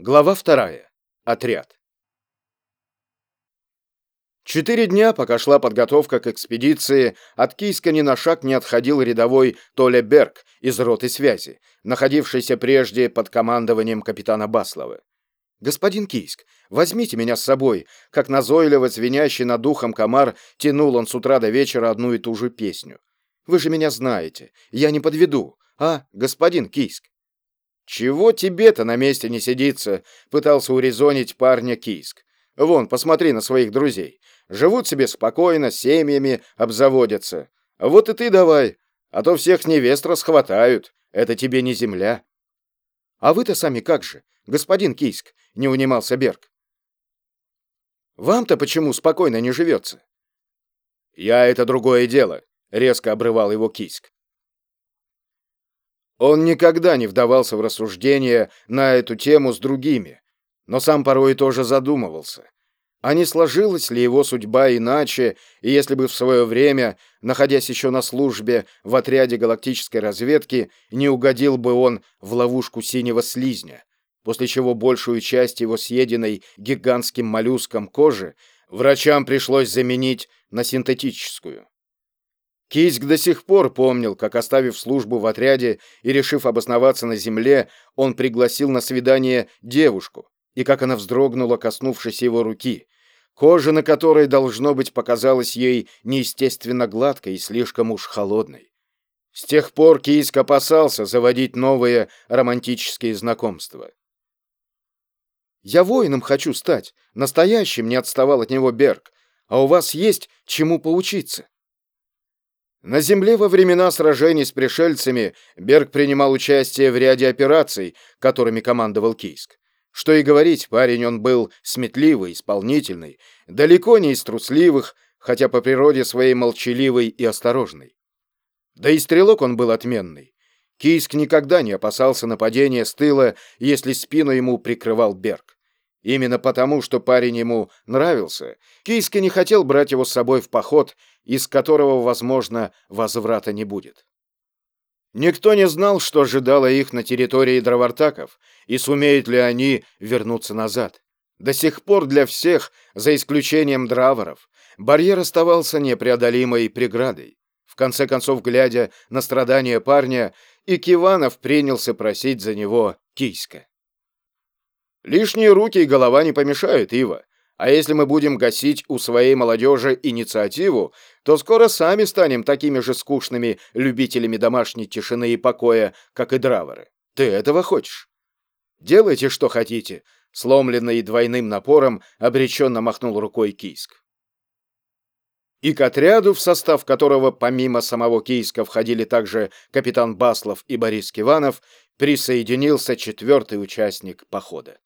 Глава вторая. Отряд. Четыре дня, пока шла подготовка к экспедиции, от Кийска ни на шаг не отходил рядовой Толя Берг из роты связи, находившийся прежде под командованием капитана Баслова. «Господин Кийск, возьмите меня с собой», как назойливо звенящий над духом комар тянул он с утра до вечера одну и ту же песню. «Вы же меня знаете, я не подведу, а, господин Кийск?» «Чего тебе-то на месте не сидится?» — пытался урезонить парня Кийск. «Вон, посмотри на своих друзей. Живут себе спокойно, семьями обзаводятся. Вот и ты давай, а то всех невест расхватают. Это тебе не земля». «А вы-то сами как же, господин Кийск?» — не унимался Берг. «Вам-то почему спокойно не живется?» «Я — это другое дело», — резко обрывал его Кийск. Он никогда не вдавался в рассуждения на эту тему с другими, но сам порой тоже задумывался. А не сложилась ли его судьба иначе, и если бы в свое время, находясь еще на службе в отряде галактической разведки, не угодил бы он в ловушку синего слизня, после чего большую часть его съеденной гигантским моллюском кожи врачам пришлось заменить на синтетическую. Кийск до сих пор помнил, как, оставив службу в отряде и решив обосноваться на земле, он пригласил на свидание девушку, и как она вздрогнула, коснувшись его руки, кожа на которой, должно быть, показалась ей неестественно гладкой и слишком уж холодной. С тех пор Кийск опасался заводить новые романтические знакомства. «Я воином хочу стать, настоящим», — не отставал от него Берг, «а у вас есть чему поучиться». На земле во времена сражений с пришельцами Берг принимал участие в ряде операций, которыми командовал Кийск. Что и говорить, парень он был сметливый, исполнительный, далеко не из трусливых, хотя по природе своей молчаливый и осторожный. Да и стрелок он был отменный. Кийск никогда не опасался нападения с тыла, если спину ему прикрывал Берг. Именно потому, что парень ему нравился, Кийский не хотел брать его с собой в поход, из которого, возможно, возврата не будет. Никто не знал, что ожидало их на территории дровартаков, и сумеют ли они вернуться назад. До сих пор для всех, за исключением драворов, барьер оставался непреодолимой преградой. В конце концов, глядя на страдания парня, и принялся просить за него Кийска. Лишние руки и голова не помешают, Ива. А если мы будем гасить у своей молодежи инициативу, то скоро сами станем такими же скучными любителями домашней тишины и покоя, как и драворы. Ты этого хочешь? Делайте, что хотите, сломленный двойным напором, обреченно махнул рукой Кийск. И к отряду, в состав которого помимо самого Кийска входили также капитан Баслов и Борис Киванов, присоединился четвертый участник похода.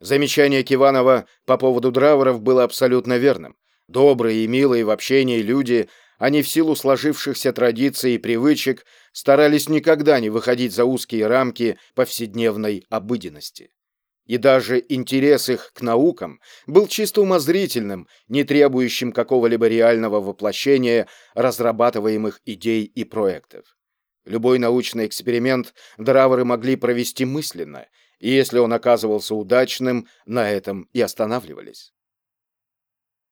Замечание Киванова по поводу драворов было абсолютно верным. Добрые и милые в общении люди, они в силу сложившихся традиций и привычек старались никогда не выходить за узкие рамки повседневной обыденности. И даже интерес их к наукам был чисто умозрительным, не требующим какого-либо реального воплощения разрабатываемых идей и проектов. Любой научный эксперимент драворы могли провести мысленно – и если он оказывался удачным, на этом и останавливались.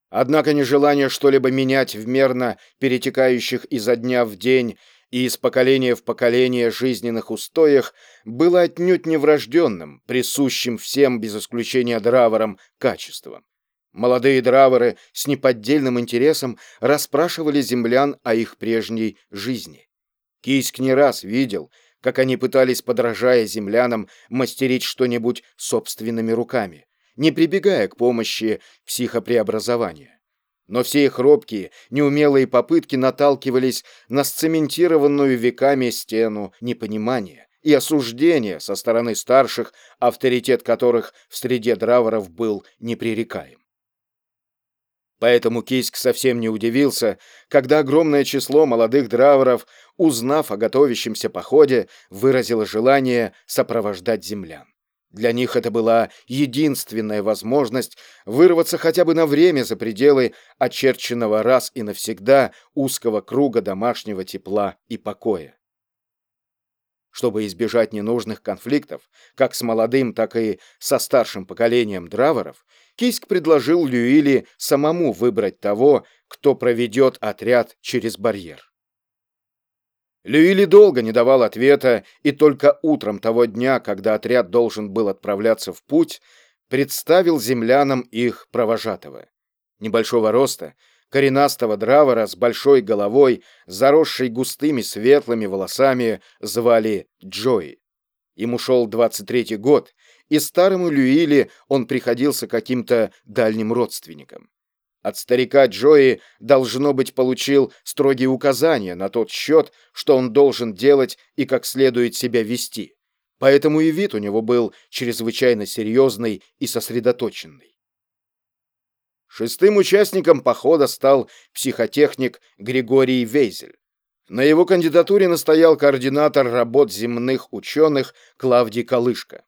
Однако нежелание что-либо менять в мерно перетекающих изо дня в день и из поколения в поколение жизненных устоях было отнюдь не врожденным, присущим всем без исключения драворам качеством. Молодые драворы с неподдельным интересом расспрашивали землян о их прежней жизни. Кийск не раз видел, как они пытались, подражая землянам, мастерить что-нибудь собственными руками, не прибегая к помощи психопреобразования. Но все их робкие, неумелые попытки наталкивались на сцементированную веками стену непонимания и осуждения со стороны старших, авторитет которых в среде драворов был непререкаем. Поэтому Кийск совсем не удивился, когда огромное число молодых драворов, узнав о готовящемся походе, выразило желание сопровождать землян. Для них это была единственная возможность вырваться хотя бы на время за пределы очерченного раз и навсегда узкого круга домашнего тепла и покоя. Чтобы избежать ненужных конфликтов, как с молодым, так и со старшим поколением драворов, Киск предложил Люили самому выбрать того, кто проведет отряд через барьер. Люили долго не давал ответа, и только утром того дня, когда отряд должен был отправляться в путь, представил землянам их провожатого. Небольшого роста, коренастого дравора с большой головой, заросшей густыми светлыми волосами, звали Джои. Ему шел 23-й год, и старому Люили он приходился каким-то дальним родственником. От старика Джои, должно быть, получил строгие указания на тот счет, что он должен делать и как следует себя вести. Поэтому и вид у него был чрезвычайно серьезный и сосредоточенный. Шестым участником похода стал психотехник Григорий Вейзель. На его кандидатуре настоял координатор работ земных ученых Клавдий Калышко.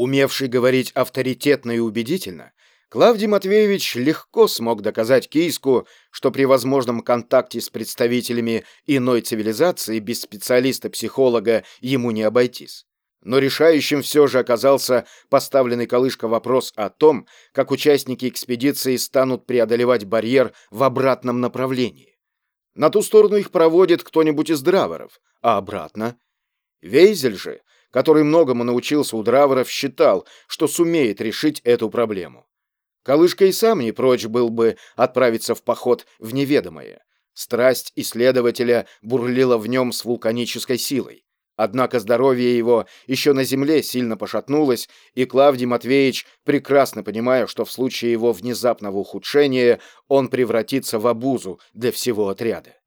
Умевший говорить авторитетно и убедительно, Клавдий Матвеевич легко смог доказать Кийску, что при возможном контакте с представителями иной цивилизации без специалиста-психолога ему не обойтись. Но решающим все же оказался поставленный колышко вопрос о том, как участники экспедиции станут преодолевать барьер в обратном направлении. На ту сторону их проводит кто-нибудь из драворов, а обратно? Вейзель же, который многому научился у драворов, считал, что сумеет решить эту проблему. Колышка и сам не прочь был бы отправиться в поход в неведомое. Страсть исследователя бурлила в нем с вулканической силой. Однако здоровье его еще на земле сильно пошатнулось, и Клавдий Матвеевич, прекрасно понимая, что в случае его внезапного ухудшения он превратится в обузу для всего отряда.